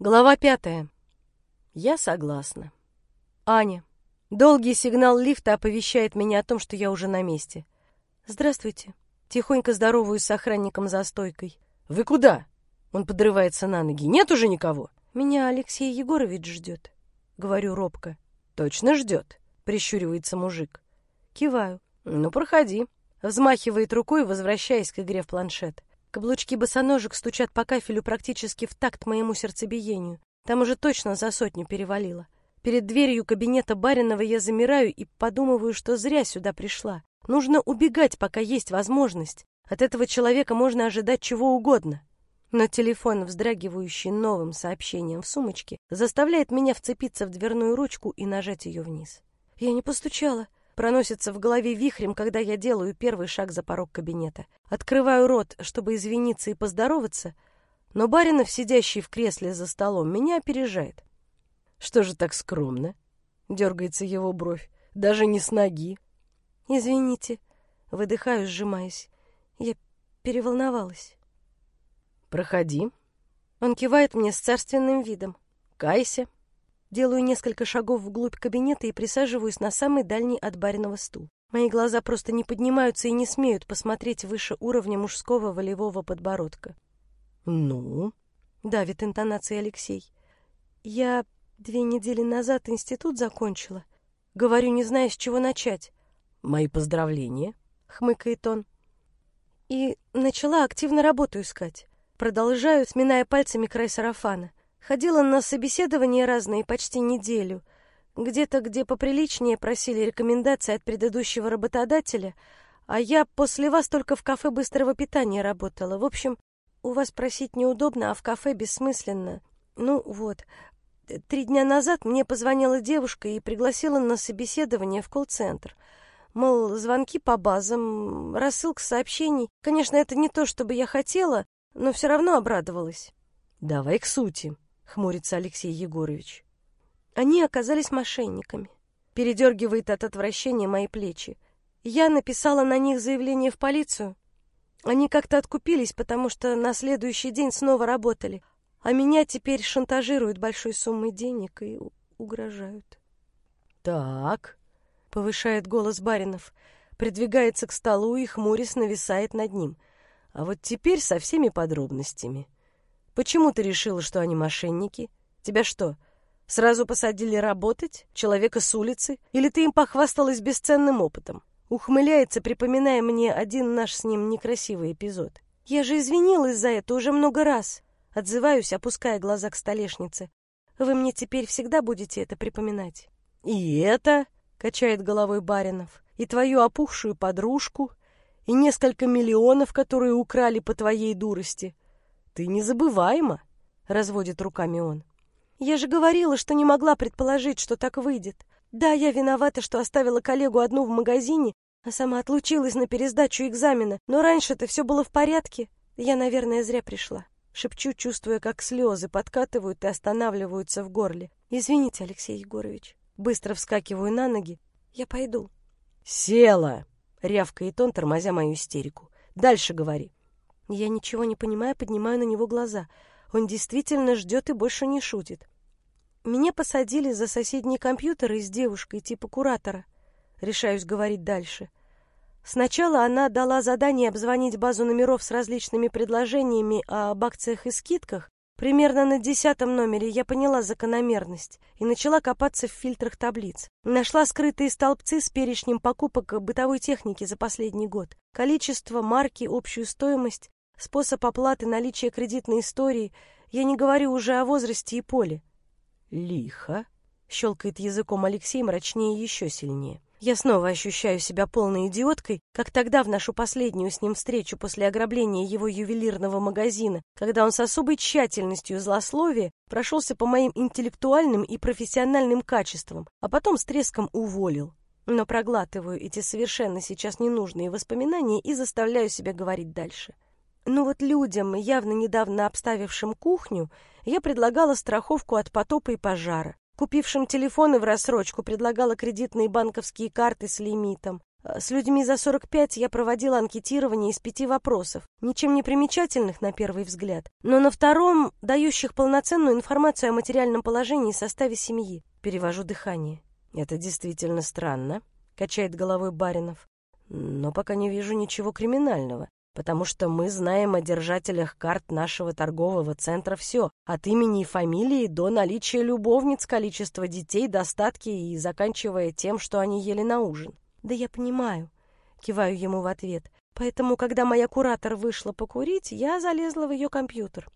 Глава пятая. Я согласна. Аня. Долгий сигнал лифта оповещает меня о том, что я уже на месте. Здравствуйте. Тихонько здороваюсь с охранником за стойкой. Вы куда? Он подрывается на ноги. Нет уже никого? Меня Алексей Егорович ждет. Говорю робко. Точно ждет? Прищуривается мужик. Киваю. Ну, проходи. Взмахивает рукой, возвращаясь к игре в планшет. Каблучки босоножек стучат по кафелю практически в такт моему сердцебиению. Там уже точно за сотню перевалило. Перед дверью кабинета Баринова я замираю и подумываю, что зря сюда пришла. Нужно убегать, пока есть возможность. От этого человека можно ожидать чего угодно. Но телефон, вздрагивающий новым сообщением в сумочке, заставляет меня вцепиться в дверную ручку и нажать ее вниз. Я не постучала проносится в голове вихрем, когда я делаю первый шаг за порог кабинета. Открываю рот, чтобы извиниться и поздороваться, но Баринов, сидящий в кресле за столом, меня опережает. «Что же так скромно?» — дергается его бровь. «Даже не с ноги». «Извините», — выдыхаю, сжимаясь. Я переволновалась. «Проходи». Он кивает мне с царственным видом. «Кайся». Делаю несколько шагов вглубь кабинета и присаживаюсь на самый дальний от бариного стул. Мои глаза просто не поднимаются и не смеют посмотреть выше уровня мужского волевого подбородка. «Ну?» — давит интонацией Алексей. «Я две недели назад институт закончила. Говорю, не зная, с чего начать». «Мои поздравления», — хмыкает он. И начала активно работу искать. Продолжаю, сминая пальцами край сарафана. Ходила на собеседования разные почти неделю. Где-то, где поприличнее, просили рекомендации от предыдущего работодателя, а я после вас только в кафе быстрого питания работала. В общем, у вас просить неудобно, а в кафе бессмысленно. Ну вот, три дня назад мне позвонила девушка и пригласила на собеседование в колл-центр. Мол, звонки по базам, рассылка сообщений. Конечно, это не то, что бы я хотела, но все равно обрадовалась. «Давай к сути», хмурится Алексей Егорович. Они оказались мошенниками. Передергивает от отвращения мои плечи. Я написала на них заявление в полицию. Они как-то откупились, потому что на следующий день снова работали, а меня теперь шантажируют большой суммой денег и угрожают. Так, повышает голос Баринов, придвигается к столу и хмурясь нависает над ним. А вот теперь со всеми подробностями. Почему ты решила, что они мошенники? Тебя что, сразу посадили работать? Человека с улицы? Или ты им похвасталась бесценным опытом? Ухмыляется, припоминая мне один наш с ним некрасивый эпизод. Я же извинилась за это уже много раз. Отзываюсь, опуская глаза к столешнице. Вы мне теперь всегда будете это припоминать. И это, качает головой Баринов, и твою опухшую подружку, и несколько миллионов, которые украли по твоей дурости — ты незабываема, разводит руками он. Я же говорила, что не могла предположить, что так выйдет. Да, я виновата, что оставила коллегу одну в магазине, а сама отлучилась на пересдачу экзамена. Но раньше-то все было в порядке. Я, наверное, зря пришла. Шепчу, чувствуя, как слезы подкатывают и останавливаются в горле. Извините, Алексей Егорович. Быстро вскакиваю на ноги. Я пойду. Села! Рявкает он, тормозя мою истерику. Дальше говори. Я ничего не понимая, поднимаю на него глаза. Он действительно ждет и больше не шутит. Меня посадили за соседний компьютер и с девушкой типа куратора. Решаюсь говорить дальше. Сначала она дала задание обзвонить базу номеров с различными предложениями об акциях и скидках. Примерно на десятом номере я поняла закономерность и начала копаться в фильтрах таблиц. Нашла скрытые столбцы с перечнем покупок бытовой техники за последний год. Количество, марки, общую стоимость способ оплаты, наличие кредитной истории. Я не говорю уже о возрасте и поле. Лихо, щелкает языком Алексей мрачнее еще сильнее. Я снова ощущаю себя полной идиоткой, как тогда в нашу последнюю с ним встречу после ограбления его ювелирного магазина, когда он с особой тщательностью злословия прошелся по моим интеллектуальным и профессиональным качествам, а потом с треском уволил. Но проглатываю эти совершенно сейчас ненужные воспоминания и заставляю себя говорить дальше. Ну вот людям, явно недавно обставившим кухню, я предлагала страховку от потопа и пожара. Купившим телефоны в рассрочку предлагала кредитные банковские карты с лимитом. А с людьми за 45 я проводила анкетирование из пяти вопросов, ничем не примечательных на первый взгляд, но на втором дающих полноценную информацию о материальном положении и составе семьи. Перевожу дыхание. Это действительно странно, качает головой Баринов. Но пока не вижу ничего криминального, потому что мы знаем о держателях карт нашего торгового центра все, от имени и фамилии до наличия любовниц, количества детей, достатки и заканчивая тем, что они ели на ужин. «Да я понимаю», — киваю ему в ответ. «Поэтому, когда моя куратор вышла покурить, я залезла в ее компьютер.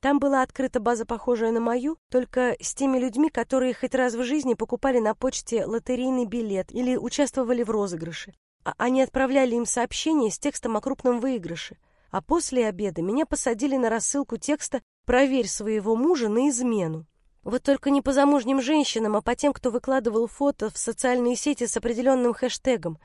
Там была открыта база, похожая на мою, только с теми людьми, которые хоть раз в жизни покупали на почте лотерейный билет или участвовали в розыгрыше. А они отправляли им сообщение с текстом о крупном выигрыше. А после обеда меня посадили на рассылку текста «Проверь своего мужа на измену». Вот только не по замужним женщинам, а по тем, кто выкладывал фото в социальные сети с определенным хэштегом.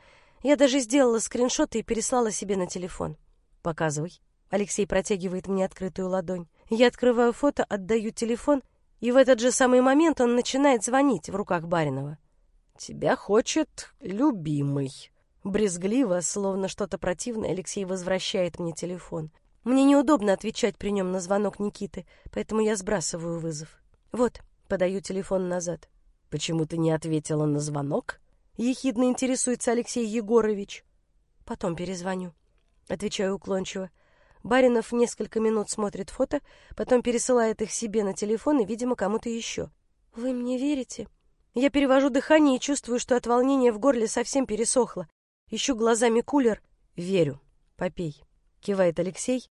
Я даже сделала скриншоты и переслала себе на телефон. «Показывай». Алексей протягивает мне открытую ладонь. Я открываю фото, отдаю телефон, и в этот же самый момент он начинает звонить в руках Баринова. «Тебя хочет любимый». Брезгливо, словно что-то противное, Алексей возвращает мне телефон. Мне неудобно отвечать при нем на звонок Никиты, поэтому я сбрасываю вызов. «Вот», — подаю телефон назад. «Почему ты не ответила на звонок?» Ехидно интересуется Алексей Егорович. «Потом перезвоню», — отвечаю уклончиво. Баринов несколько минут смотрит фото, потом пересылает их себе на телефон и, видимо, кому-то еще. «Вы мне верите?» Я перевожу дыхание и чувствую, что от волнения в горле совсем пересохло. Ищу глазами кулер. «Верю. Попей», — кивает Алексей,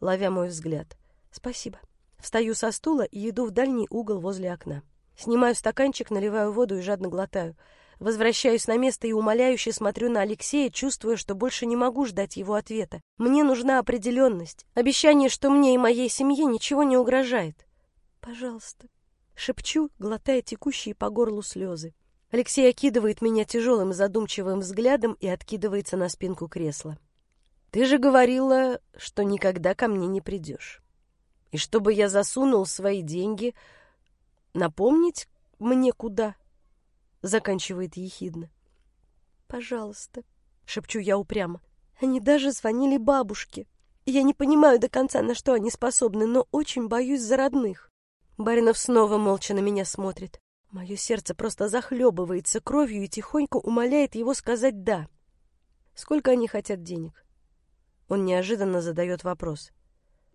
ловя мой взгляд. «Спасибо». Встаю со стула и иду в дальний угол возле окна. Снимаю стаканчик, наливаю воду и жадно глотаю. Возвращаюсь на место и умоляюще смотрю на Алексея, чувствуя, что больше не могу ждать его ответа. Мне нужна определенность, обещание, что мне и моей семье ничего не угрожает. «Пожалуйста», — шепчу, глотая текущие по горлу слезы. Алексей окидывает меня тяжелым задумчивым взглядом и откидывается на спинку кресла. «Ты же говорила, что никогда ко мне не придешь. И чтобы я засунул свои деньги, напомнить мне куда?» заканчивает ехидно. «Пожалуйста», — шепчу я упрямо. «Они даже звонили бабушке. Я не понимаю до конца, на что они способны, но очень боюсь за родных». Баринов снова молча на меня смотрит. Мое сердце просто захлебывается кровью и тихонько умоляет его сказать «да». Сколько они хотят денег? Он неожиданно задает вопрос.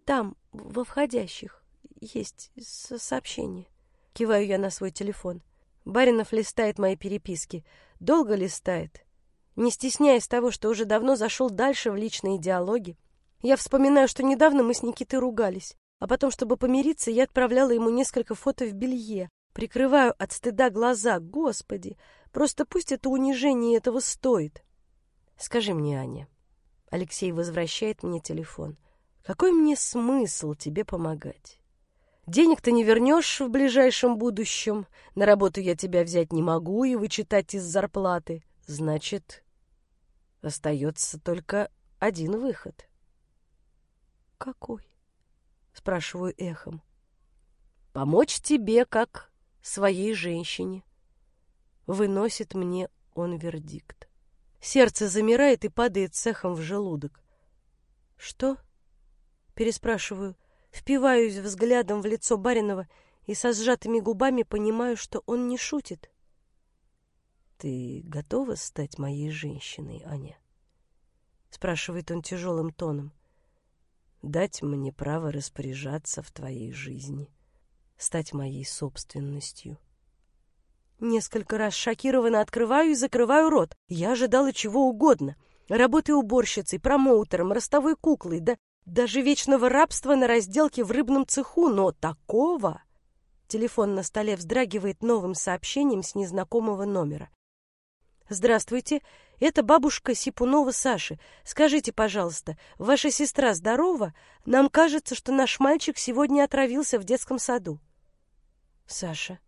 Там, во входящих, есть сообщение. Киваю я на свой телефон. Баринов листает мои переписки. Долго листает. Не стесняясь того, что уже давно зашел дальше в личные диалоги. Я вспоминаю, что недавно мы с Никитой ругались. А потом, чтобы помириться, я отправляла ему несколько фото в белье. Прикрываю от стыда глаза. Господи, просто пусть это унижение этого стоит. Скажи мне, Аня. Алексей возвращает мне телефон. Какой мне смысл тебе помогать? Денег ты не вернешь в ближайшем будущем, на работу я тебя взять не могу и вычитать из зарплаты. Значит, остается только один выход. «Какой?» — спрашиваю эхом. «Помочь тебе, как своей женщине». Выносит мне он вердикт. Сердце замирает и падает цехом в желудок. «Что?» — переспрашиваю. Впиваюсь взглядом в лицо Баринова и со сжатыми губами понимаю, что он не шутит. «Ты готова стать моей женщиной, Аня?» — спрашивает он тяжелым тоном. «Дать мне право распоряжаться в твоей жизни, стать моей собственностью». Несколько раз шокированно открываю и закрываю рот. Я ожидала чего угодно. Работы уборщицей, промоутером, ростовой куклой, да даже вечного рабства на разделке в рыбном цеху, но такого... Телефон на столе вздрагивает новым сообщением с незнакомого номера. «Здравствуйте, это бабушка Сипунова Саши. Скажите, пожалуйста, ваша сестра здорова? Нам кажется, что наш мальчик сегодня отравился в детском саду». «Саша».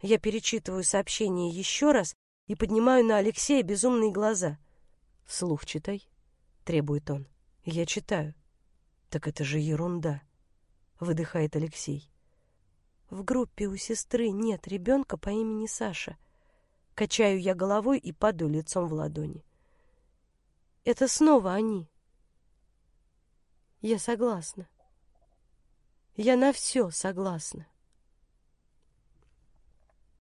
Я перечитываю сообщение еще раз и поднимаю на Алексея безумные глаза. «Слух читай», — требует он. «Я читаю». Так это же ерунда, выдыхает Алексей. В группе у сестры нет ребенка по имени Саша. Качаю я головой и падаю лицом в ладони. Это снова они. Я согласна. Я на все согласна.